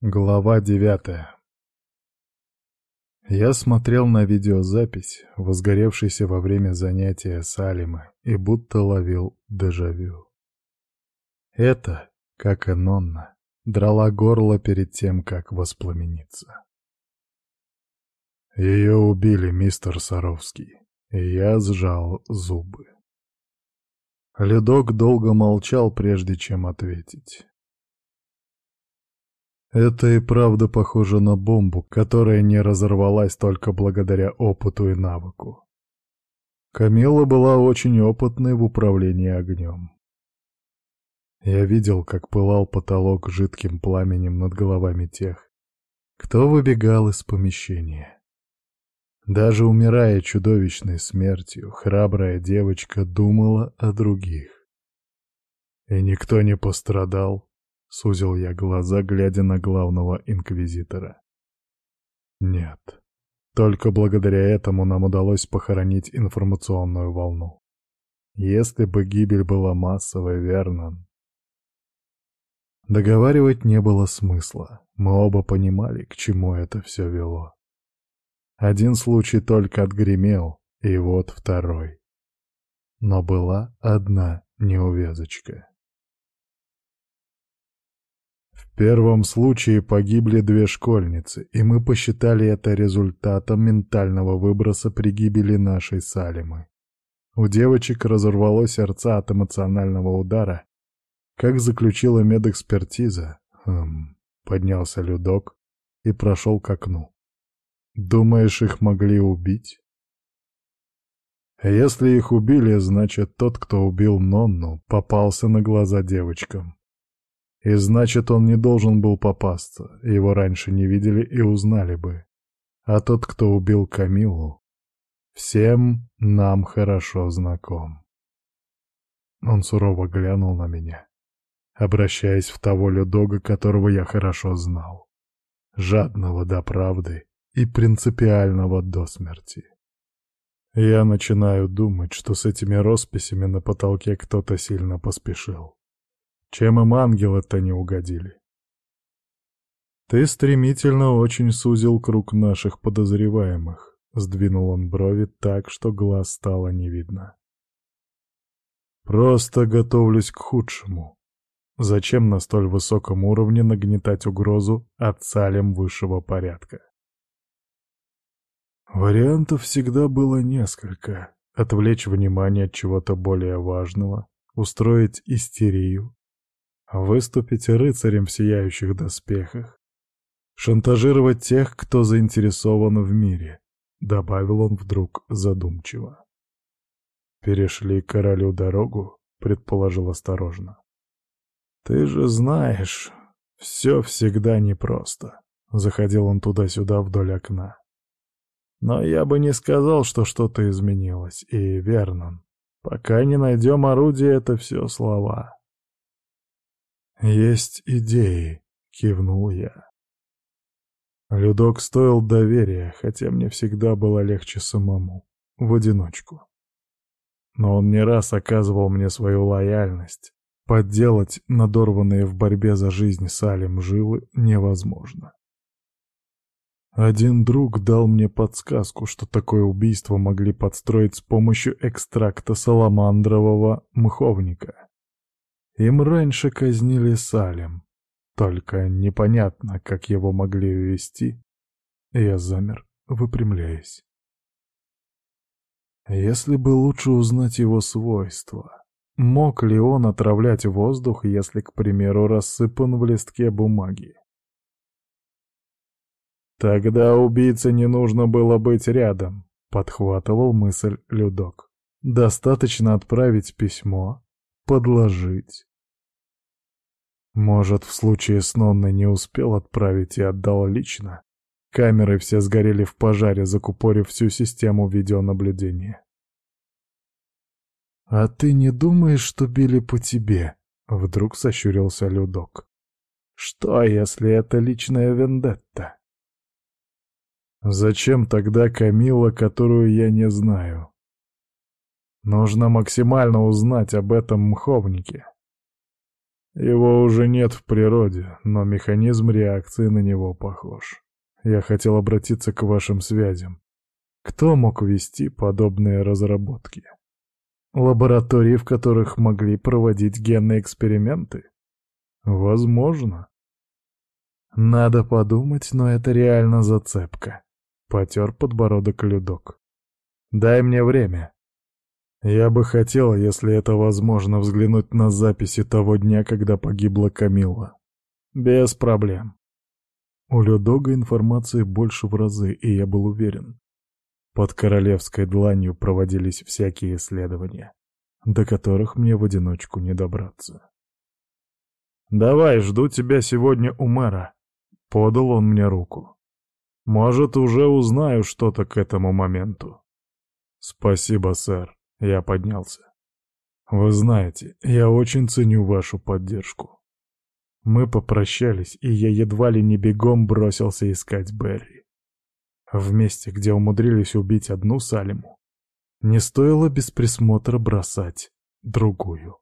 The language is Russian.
Глава девятая Я смотрел на видеозапись, возгоревшийся во время занятия Салимы, и будто ловил дежавю. Это, как и Нонна, драла горло перед тем, как воспламениться. Ее убили, мистер Саровский, и я сжал зубы. Ледок долго молчал, прежде чем ответить. Это и правда похоже на бомбу, которая не разорвалась только благодаря опыту и навыку. Камила была очень опытной в управлении огнем. Я видел, как пылал потолок жидким пламенем над головами тех, кто выбегал из помещения. Даже умирая чудовищной смертью, храбрая девочка думала о других. И никто не пострадал, — сузил я глаза, глядя на главного инквизитора. «Нет. Только благодаря этому нам удалось похоронить информационную волну. Если бы гибель была массовой, верно...» Договаривать не было смысла. Мы оба понимали, к чему это все вело. Один случай только отгремел, и вот второй. Но была одна неувязочка. Первом случае погибли две школьницы, и мы посчитали это результатом ментального выброса при гибели нашей Салимы. У девочек разорвало сердца от эмоционального удара. Как заключила медэкспертиза, хм, поднялся Людок и прошел к окну. Думаешь, их могли убить? Если их убили, значит, тот, кто убил Нонну, попался на глаза девочкам. И значит, он не должен был попасться, его раньше не видели и узнали бы. А тот, кто убил Камилу, всем нам хорошо знаком. Он сурово глянул на меня, обращаясь в того Людога, которого я хорошо знал, жадного до правды и принципиального до смерти. Я начинаю думать, что с этими росписями на потолке кто-то сильно поспешил. Чем им ангелы-то не угодили? Ты стремительно очень сузил круг наших подозреваемых. Сдвинул он брови так, что глаз стало не видно. Просто готовлюсь к худшему. Зачем на столь высоком уровне нагнетать угрозу от салем высшего порядка? Вариантов всегда было несколько. Отвлечь внимание от чего-то более важного, устроить истерию, Выступить рыцарем в сияющих доспехах. Шантажировать тех, кто заинтересован в мире, добавил он вдруг задумчиво. Перешли королю дорогу, предположил осторожно. Ты же знаешь, все всегда непросто. Заходил он туда-сюда вдоль окна. Но я бы не сказал, что что-то изменилось, и верно. Пока не найдем орудие, это все слова. «Есть идеи», — кивнул я. Людок стоил доверия, хотя мне всегда было легче самому, в одиночку. Но он не раз оказывал мне свою лояльность. Подделать надорванные в борьбе за жизнь Салим жилы невозможно. Один друг дал мне подсказку, что такое убийство могли подстроить с помощью экстракта саламандрового мховника. Им раньше казнили Салем. Только непонятно, как его могли увести. Я замер, выпрямляясь. Если бы лучше узнать его свойства. Мог ли он отравлять воздух, если, к примеру, рассыпан в листке бумаги? Тогда убийце не нужно было быть рядом, подхватывал мысль Людок. Достаточно отправить письмо, подложить, может, в случае с Нонной не успел отправить и отдал лично? Камеры все сгорели в пожаре, закупорив всю систему видеонаблюдения. «А ты не думаешь, что били по тебе?» — вдруг сощурился Людок. «Что, если это личная вендетта?» «Зачем тогда Камила, которую я не знаю?» «Нужно максимально узнать об этом мховнике. Его уже нет в природе, но механизм реакции на него похож. Я хотел обратиться к вашим связям. Кто мог вести подобные разработки? Лаборатории, в которых могли проводить генные эксперименты? Возможно. Надо подумать, но это реально зацепка. Потер подбородок Людок. Дай мне время. Я бы хотел, если это возможно, взглянуть на записи того дня, когда погибла Камилла. Без проблем. У Людога информации больше в разы, и я был уверен. Под королевской дланью проводились всякие исследования, до которых мне в одиночку не добраться. «Давай, жду тебя сегодня у мэра», — подал он мне руку. «Может, уже узнаю что-то к этому моменту». «Спасибо, сэр», — я поднялся. «Вы знаете, я очень ценю вашу поддержку». Мы попрощались, и я едва ли не бегом бросился искать Берри. В месте, где умудрились убить одну Салиму, не стоило без присмотра бросать другую.